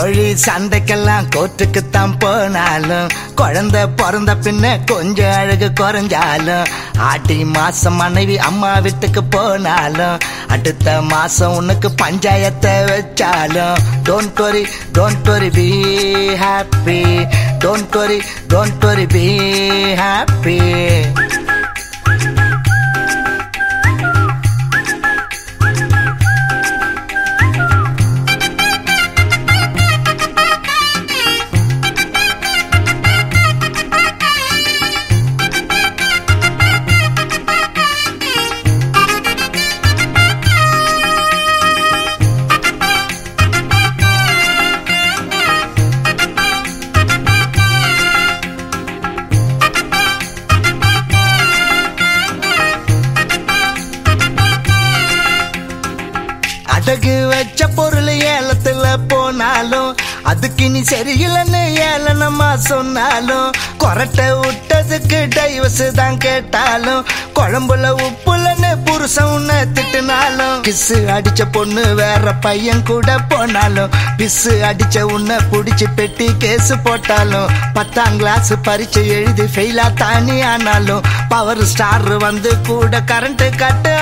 கோழி சண்டைக்கெல்லாம் கோட்டுக்குத்தான் போனாலும் குழந்தை பிறந்த பின்ன கொஞ்சம் அழகு குறைஞ்சாலும் ஆட்டி மாசம் மனைவி அம்மா வீட்டுக்கு போனாலும் அடுத்த மாசம் உனக்கு பஞ்சாயத்தை வச்சாலும் don't worry don't worry be happy don't worry don't worry be happy அடகு வச்ச பொருள் ஏலத்துல போனாலும் அதுக்கு நீ சரியில்லைன்னு ஏளனமா சொன்னாலும் கொரட்டை விட்டதுக்கு டைவர்ஸ் தான் கேட்டாலும் குழம்புல உப்புலன்னு புருஷன் உன்னை திட்டுனாலும் கிசு அடிச்ச பொண்ணு வேற பையன் கூட போனாலும் பிசு அடிச்ச உன்னை புடிச்சு பெட்டி கேஸ் போட்டாலும் பத்தாம் கிளாஸ் பரீட்சை எழுதி ஃபெயிலா தானி ஆனாலும் பவர் ஸ்டார் வந்து கூட கரண்ட் கட்டு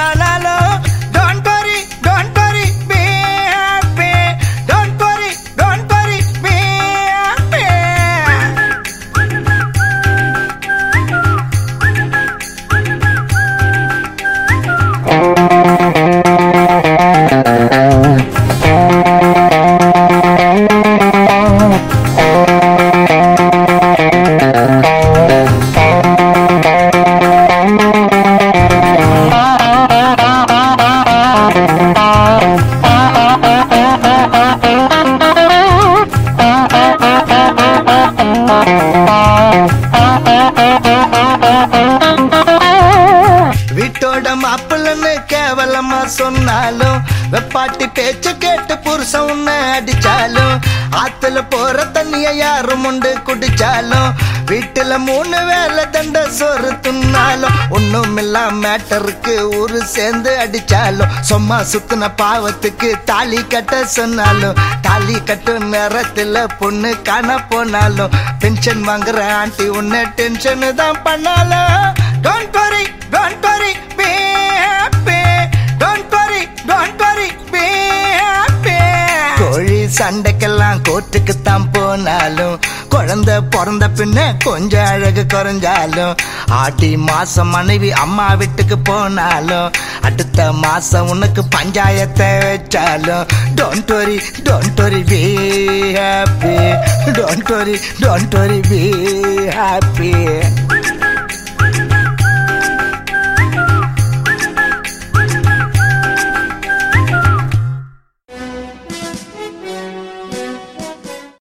சொன்னாலும் வெப்பாட்டி பேச்சு கேட்டு புருஷன் உன்னை அடிச்சாலும் ஆத்துல போற தண்ணிய யாரும் உண்டு குடிச்சாலும் வீட்டுல மூணு வேலை தண்ட சோறு துண்ணாலும் ஒண்ணும் மேட்டருக்கு ஊரு சேர்ந்து அடிச்சாலும் சும்மா சுத்தின பாவத்துக்கு தாலி கட்ட சொன்னாலும் தாலி கட்டும் நேரத்துல பொண்ணு காண போனாலும் பென்ஷன் வாங்குற ஆண்டி உன்ன டென்ஷன் தான் பண்ணாலும் சண்டைக்கெல்லாம் கோர்ட்டுக்குத்தான் போனாலும் குழந்தை பிறந்த பின்ன கொஞ்சம் அழகு குறைஞ்சாலும் ஆட்டி மாசம் மனைவி அம்மா வீட்டுக்கு போனாலும் அடுத்த மாசம் உனக்கு பஞ்சாயத்தை வச்சாலும் don't worry don't worry be happy don't worry don't worry be happy